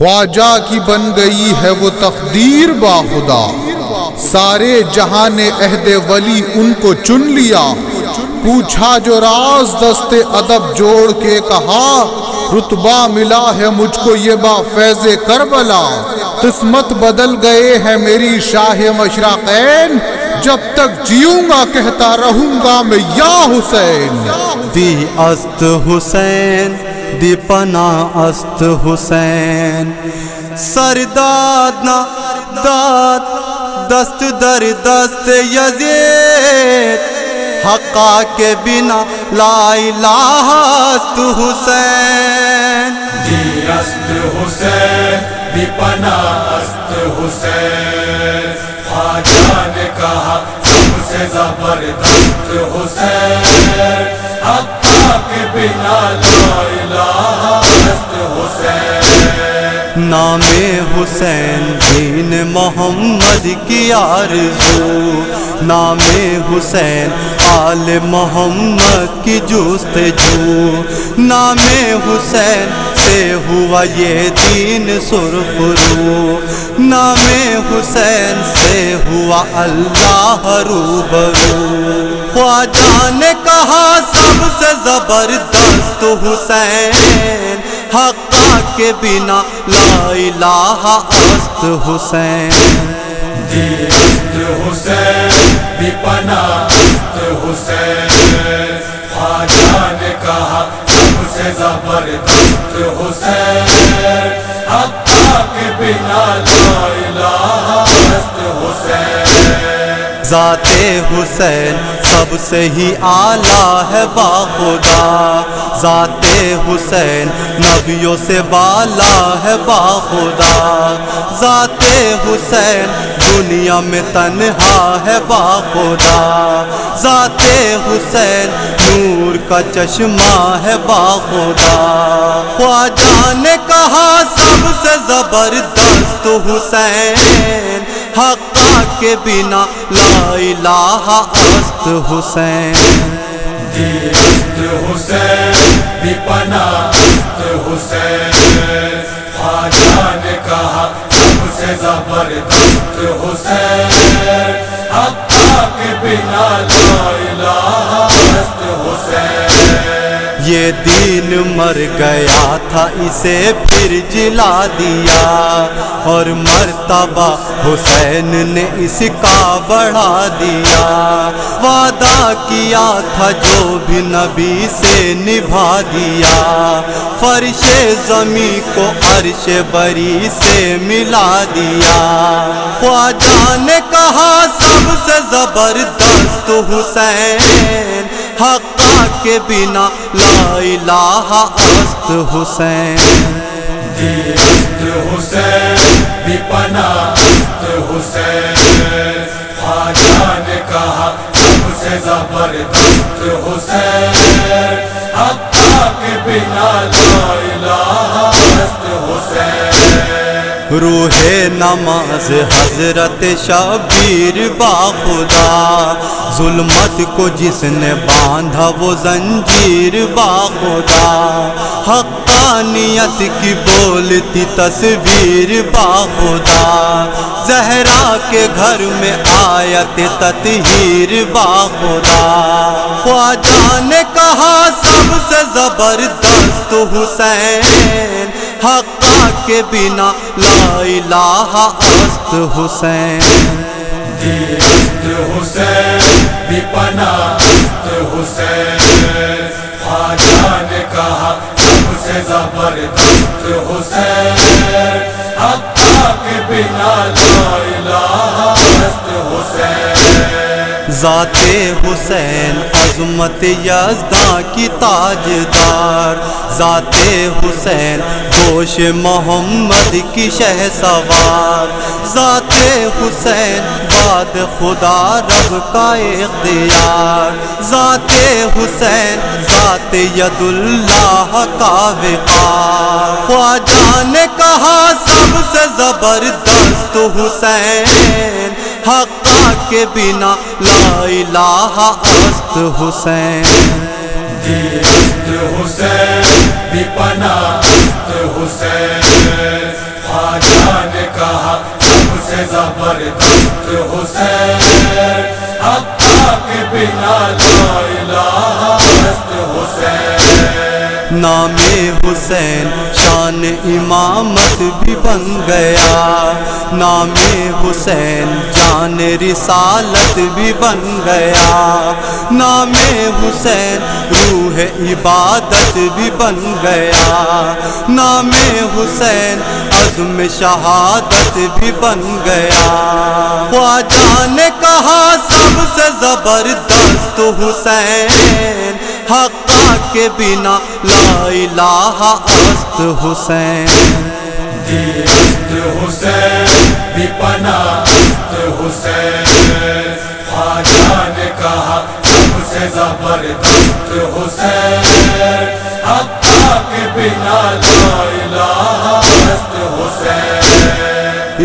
خواجہ کی بن گئی ہے وہ تقدیر با خدا۔ سارے جہاں نے عہد ولی ان کو چن لیا۔ پوچھا جو راز دست ادب جوڑ کے کہا، رتبہ ملا ہے مجھ کو یہ با فیض کربلا۔ قسمت بدل گئے ہیں میری شاہ مشرقین۔ جب تک جیوں گا کہتا رہوں گا میں یا حسین۔ دی است حسین۔ دی پنا است حسین، سرداد نا داد، دست در دست یزید حقا کے بنا لا الہ است حسین۔ دی است حسین، دی پنا است حسین۔ خواجہ نے کہا سے زبردست حسین۔ حقا کے بنا لا نام حسین دین محمد کی آرزو نام حسین آل محمد کی جستجو نام حسین سے ہوا یہ دین سرخرو نام حسین سے ہوا اللہ روبرو۔ خواجہ نے کہا سب سے زبردست حسین۔ حقا کے بنا لا الہ است حسین۔ دی است حسین دی پنا حسین۔ خواجہ نے کہا، سب سے زبردست حسین۔ حقا کے بنا لا الہ است حسین۔ ذات حسین سب سے ہی اعلیٰ ہے باخدا ذات حسین نبیوں سے بالا ہے باخدا ذات حسین دنیا میں تنہا ہے باخدا ذات حسین نور کا چشمہ ہے باخدا خواجہ نے کہا سب سے زبردست حسین حقا کے بنا لا الہ است حسین۔ است حسین دی پنا است حسین۔ خواجہ نے کہا، سب سے زبردست حسین۔ حقا کے بنا لا الہ است حسین۔ یہ دین مر گیا تھا، اسے پھر جلا دیا۔ اور مرتبہ حسین نے اس کا بڑھا دیا۔ وعدہ کیا تھا جو بھی نبی سے نبھا دیا۔ فرش زمیں کو عرش بری سے ملا دیا۔ خواجہ نے کہا سب سے زبردست حسین۔ حقا کے بنا لا الہ است حسین۔ دی است حسین دی پنا است حسین۔ خواجہ نے کہا سب سے زبردست حسین۔ حقا کے بنا لا الہ است حسین۔ روح نماز حضرت شبیر باخدا ظلمت کو جس نے باندھا وہ زنجیر باخدا حقانیت کی بولتی تصویر باخدا زہرا کے گھر میں آیت تطہیر باخدا خواجہ نے کہا سب سے زبردست حسین حقا کے بنا لا الہ است حسین۔ دی حسین دی پنا است حسین۔ ذات حسین، عظمت یزداں کی تاجدار۔ ذات حسین گوش محمد کی شہ سوار ذات حسین، باد خدا، رب کا اختیار۔ ذات حسین، ذات ید اللہ کا وقار۔ خواجہ نے کہا، سب سے زبردست حسین حقا کے بنا لا الہ است حسین۔ دیست حسین بھی پنا است حسین خواجہ نے کہا سب سے زبردست حسین حقا کے بنا لا الہ نام حسین، شان امامت بھی بن گیا۔ نام حسین جان رسالت بھی بن گیا۔ نام حسین، روح عبادت بھی بن گیا۔ نام حسین، عزم شہادت بھی بن گیا۔ خواجہ نے کہا، سب سے زبردست حسین، حقا کے بنا لا الہ است حسین۔ دیست حسین بھی پنا است حسین۔ خواجہ نے کہا سب سے زبردست حسین۔ حقا کے بنا لا الہ است حسین۔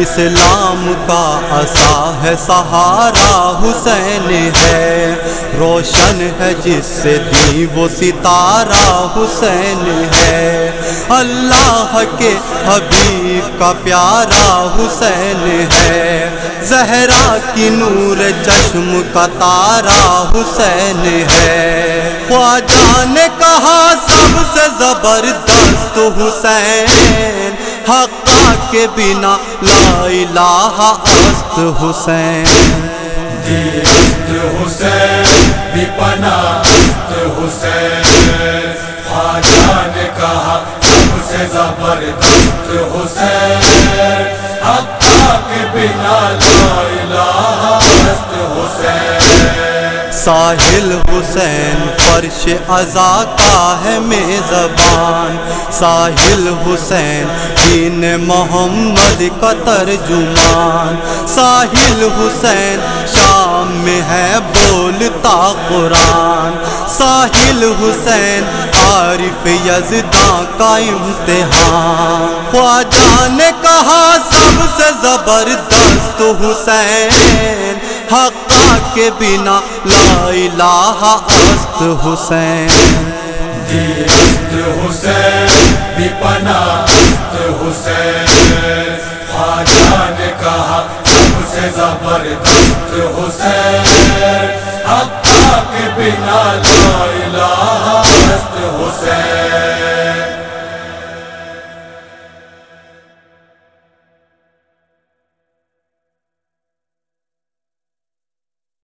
اسلام کا عصا ہے، سہارا حسین ہے۔ روشن ہے جس سے دی وہ ستارہ حسین ہے۔ اللہ کے حبیب کا پیارا حسین ہے۔ زہرا کی نور چشم کا تارا حسین ہے۔ خواجہ نے کہا سب سے زبردست حسین۔ حق کے بنا لا الہ است حسین۔ است حسین بھی پنا است حسین۔ خواجہ حسین کہا سب سے زبردست حسین۔ حقا کے بنا لا ساحل حسین فرش ازا کا ہے میں زبان۔ ساحل حسین دین محمد کا ترجمان۔ ساحل حسین شام میں ہے بولتا قرآن۔ ساحل حسین عارف یزداں کا امتحان۔ خواجہ نے کہا سب سے زبردست حسین، حق کے بنا لا الہ است حسین۔ جی، حسین است حسین۔ خواجہ نے کہا، سب سے زبردست حسین۔